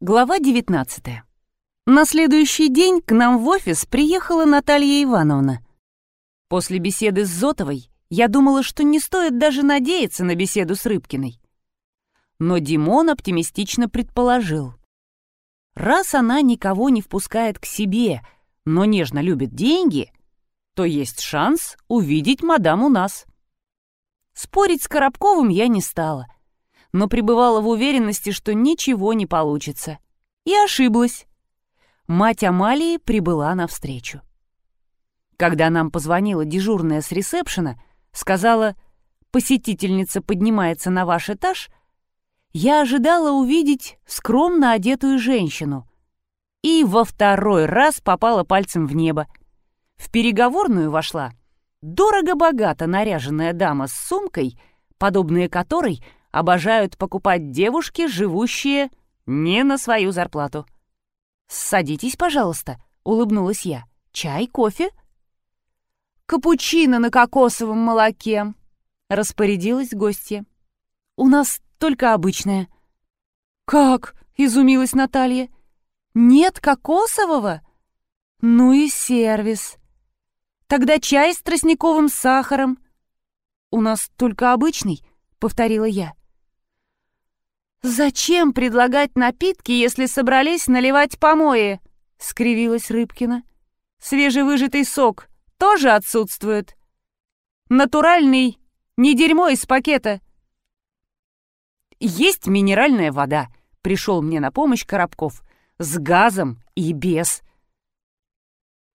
Глава 19. На следующий день к нам в офис приехала Наталья Ивановна. После беседы с Зотовой я думала, что не стоит даже надеяться на беседу с Рыбкиной. Но Димон оптимистично предположил. Раз она никого не впускает к себе, но нежно любит деньги, то есть шанс увидеть мадам у нас. Спорить с Коробковым я не стала — но пребывала в уверенности, что ничего не получится. И ошиблась. Мать Амалии прибыла навстречу. Когда нам позвонила дежурная с ресепшена, сказала «посетительница поднимается на ваш этаж», я ожидала увидеть скромно одетую женщину. И во второй раз попала пальцем в небо. В переговорную вошла дорого-богато наряженная дама с сумкой, подобные которой — обожают покупать девушки, живущие не на свою зарплату. «Садитесь, пожалуйста», — улыбнулась я. «Чай, кофе?» «Капучино на кокосовом молоке», — распорядилась гостья. «У нас только обычное». «Как?» — изумилась Наталья. «Нет кокосового?» «Ну и сервис. Тогда чай с тростниковым сахаром». «У нас только обычный», — повторила я. «Зачем предлагать напитки, если собрались наливать помои?» — скривилась Рыбкина. «Свежевыжатый сок тоже отсутствует. Натуральный, не дерьмо из пакета». «Есть минеральная вода», — пришел мне на помощь Коробков, «с газом и без».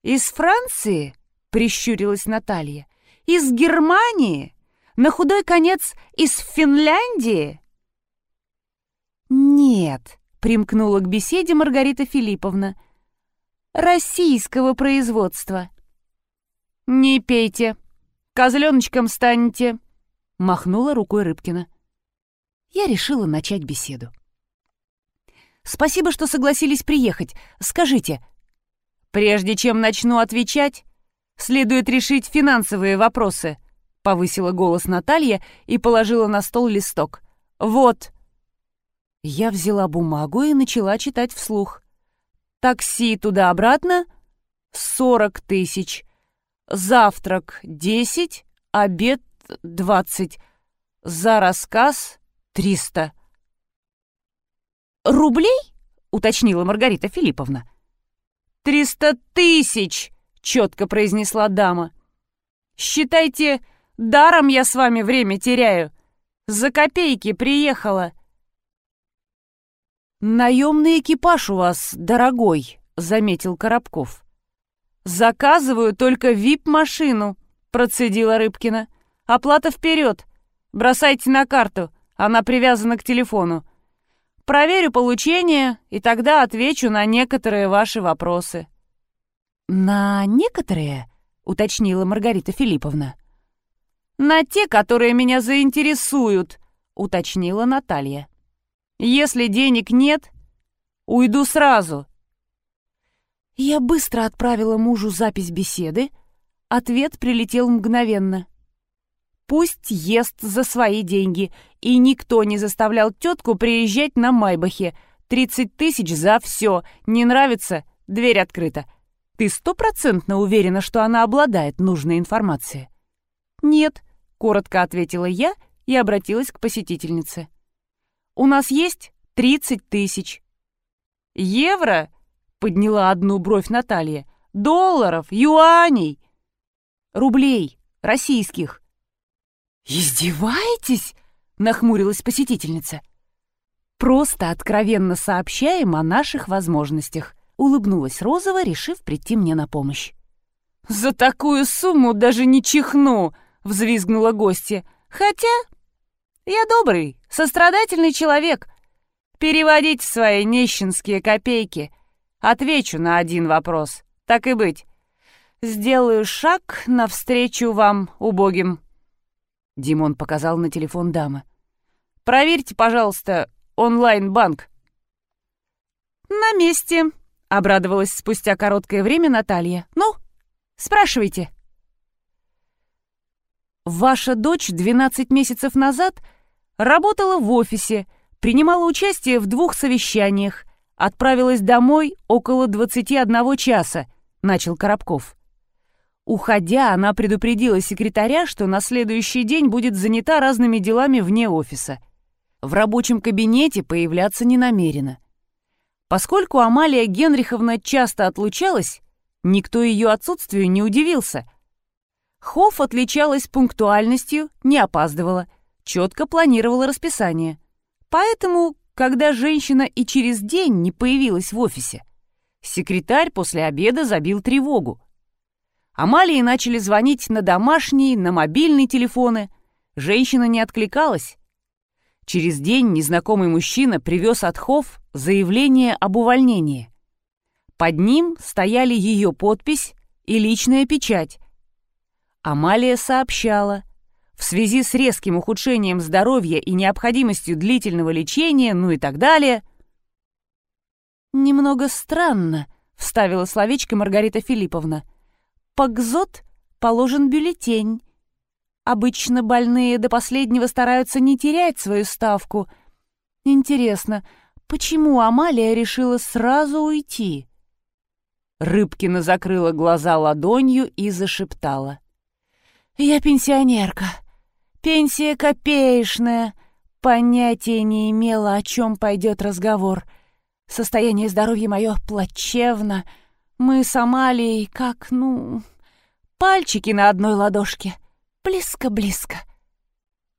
«Из Франции?» — прищурилась Наталья. «Из Германии? На худой конец из Финляндии?» «Нет», — примкнула к беседе Маргарита Филипповна. «Российского производства». «Не пейте, козленочком станете», — махнула рукой Рыбкина. Я решила начать беседу. «Спасибо, что согласились приехать. Скажите...» «Прежде чем начну отвечать, следует решить финансовые вопросы», — повысила голос Наталья и положила на стол листок. «Вот, я взяла бумагу и начала читать вслух. Такси туда-обратно — сорок тысяч. Завтрак — десять, обед — двадцать. За рассказ — триста. «Рублей?» — уточнила Маргарита Филипповна. «Триста тысяч!» — четко произнесла дама. «Считайте, даром я с вами время теряю. За копейки приехала». «Наемный экипаж у вас дорогой», — заметил Коробков. «Заказываю только вип-машину», — процедила Рыбкина. «Оплата вперед. Бросайте на карту, она привязана к телефону. Проверю получение, и тогда отвечу на некоторые ваши вопросы». «На некоторые?» — уточнила Маргарита Филипповна. «На те, которые меня заинтересуют», — уточнила Наталья. Если денег нет, уйду сразу». Я быстро отправила мужу запись беседы. Ответ прилетел мгновенно. Пусть ест за свои деньги, и никто не заставлял тетку приезжать на Майбахе. Тридцать тысяч за все. Не нравится? Дверь открыта. Ты стопроцентно уверена, что она обладает нужной информацией? «Нет», — коротко ответила я и обратилась к посетительнице. У нас есть 30 тысяч». «Евро?» — подняла одну бровь Наталья. «Долларов, юаней!» «Рублей, российских». «Издеваетесь?» — нахмурилась посетительница. «Просто откровенно сообщаем о наших возможностях», — улыбнулась Розова, решив прийти мне на помощь. «За такую сумму даже не чихну!» — взвизгнула гостья. «Хотя я добрый, сострадательный человек. Переводите свои нищенские копейки. Отвечу на один вопрос. Так и быть. Сделаю шаг навстречу вам, убогим. Димон показал на телефон дамы. Проверьте, пожалуйста, онлайн-банк. На месте, обрадовалась спустя короткое время Наталья. Ну, спрашивайте. Ваша дочь 12 месяцев назад работала в офисе, принимала участие в двух совещаниях, отправилась домой около 21 часа», — начал Коробков. Уходя, она предупредила секретаря, что на следующий день будет занята разными делами вне офиса. В рабочем кабинете появляться не намерена. Поскольку Амалия Генриховна часто отлучалась, никто ее отсутствию не удивился. Хофф отличалась пунктуальностью, не опаздывала, четко планировала расписание. Поэтому, когда женщина и через день не появилась в офисе, секретарь после обеда забил тревогу. Амалии начали звонить на домашние, на мобильные телефоны. Женщина не откликалась. Через день незнакомый мужчина привез от Хофф заявление об увольнении. Под ним стояли ее подпись и личная печать. Амалия сообщала, в связи с резким ухудшением здоровья и необходимостью длительного лечения, ну и так далее. «Немного странно», — вставила словечко Маргарита Филипповна. По ГЗОТ положен бюллетень. Обычно больные до последнего стараются не терять свою ставку. Интересно, почему Амалия решила сразу уйти? Рыбкина закрыла глаза ладонью и зашептала. «Я пенсионерка. Пенсия копеечная. Понятия не имела, о чем пойдет разговор. Состояние здоровья мое плачевно». Мы с Амалией как, ну, пальчики на одной ладошке. Близко-близко.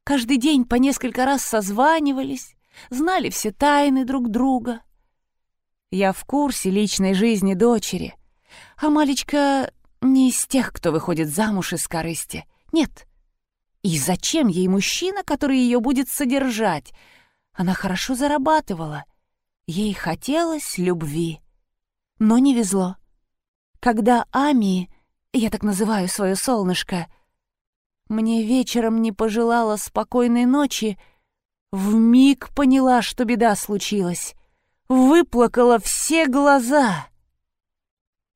Каждый день по несколько раз созванивались, знали все тайны друг друга. Я в курсе личной жизни дочери. А Малечка не из тех, кто выходит замуж из корысти. Нет. И зачем ей мужчина, который ее будет содержать? Она хорошо зарабатывала. Ей хотелось любви. Но не везло. Когда Ами, я так называю свое солнышко, мне вечером не пожелала спокойной ночи, в миг поняла, что беда случилась. Выплакала все глаза.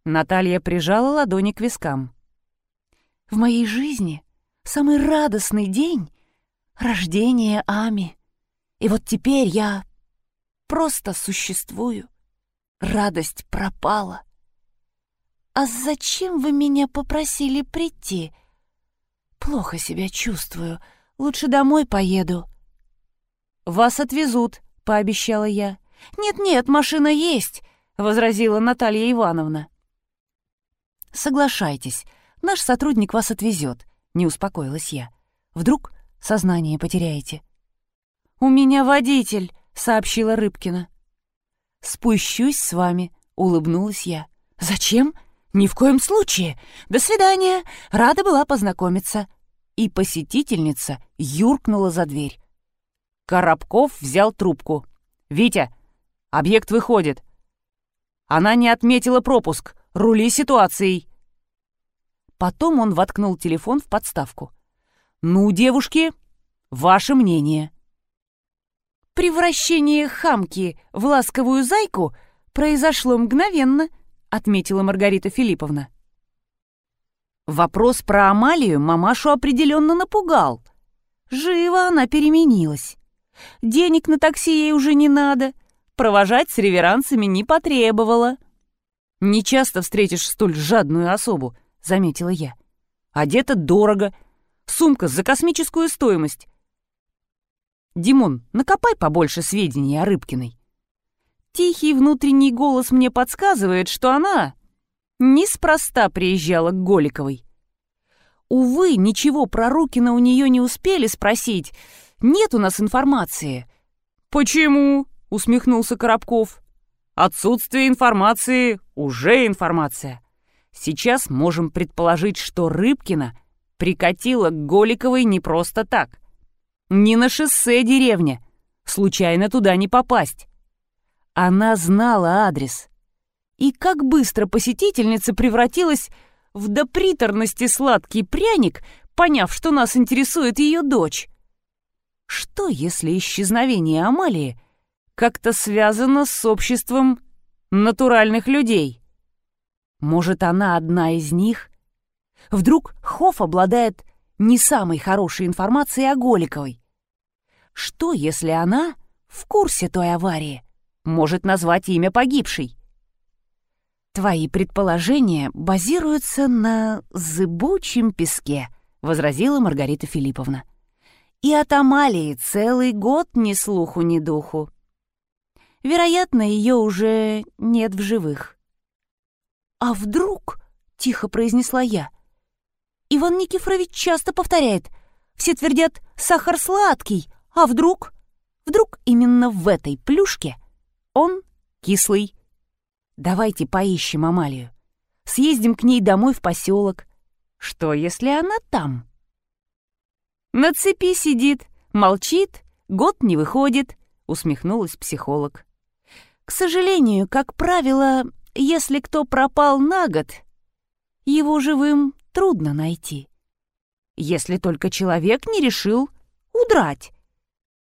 Наталья прижала ладони к вискам. В моей жизни самый радостный день — рождение Ами. И вот теперь я просто существую. Радость пропала. «А зачем вы меня попросили прийти?» «Плохо себя чувствую. Лучше домой поеду». «Вас отвезут», — пообещала я. «Нет-нет, машина есть», — возразила Наталья Ивановна. «Соглашайтесь, наш сотрудник вас отвезет», — не успокоилась я. «Вдруг сознание потеряете?» «У меня водитель», — сообщила Рыбкина. «Спущусь с вами», — улыбнулась я. «Зачем?» «Ни в коем случае! До свидания! Рада была познакомиться!» И посетительница юркнула за дверь. Коробков взял трубку. «Витя, объект выходит!» Она не отметила пропуск. Рули ситуацией. Потом он воткнул телефон в подставку. «Ну, девушки, ваше мнение». Превращение хамки в ласковую зайку произошло мгновенно —— отметила Маргарита Филипповна. Вопрос про Амалию мамашу определенно напугал. Живо она переменилась. Денег на такси ей уже не надо, провожать с реверансами не потребовала. «Не часто встретишь столь жадную особу», — заметила я. «Одета дорого, сумка за космическую стоимость». «Димон, накопай побольше сведений о Рыбкиной». Тихий внутренний голос мне подсказывает, что она неспроста приезжала к Голиковой. Увы, ничего про Рукина у нее не успели спросить. Нет у нас информации. «Почему?» — усмехнулся Коробков. «Отсутствие информации — уже информация. Сейчас можем предположить, что Рыбкина прикатила к Голиковой не просто так. Не на шоссе деревня. Случайно туда не попасть. Она знала адрес. И как быстро посетительница превратилась в до приторности сладкий пряник, поняв, что нас интересует ее дочь. Что, если исчезновение Амалии как-то связано с обществом натуральных людей? Может, она одна из них? Вдруг Хофф обладает не самой хорошей информацией о Голиковой? Что, если она в курсе той аварии? может назвать имя погибшей. «Твои предположения базируются на зыбучем песке», — возразила Маргарита Филипповна. «И от Амалии целый год ни слуху, ни духу. Вероятно, ее уже нет в живых». «А вдруг?» — тихо произнесла я. «Иван Никифорович часто повторяет. Все твердят «сахар сладкий», а вдруг? Вдруг именно в этой плюшке он кислый. Давайте поищем Амалию. Съездим к ней домой в поселок. Что, если она там? На цепи сидит, молчит, год не выходит, усмехнулась психолог. К сожалению, как правило, если кто пропал на год, его живым трудно найти. Если только человек не решил удрать.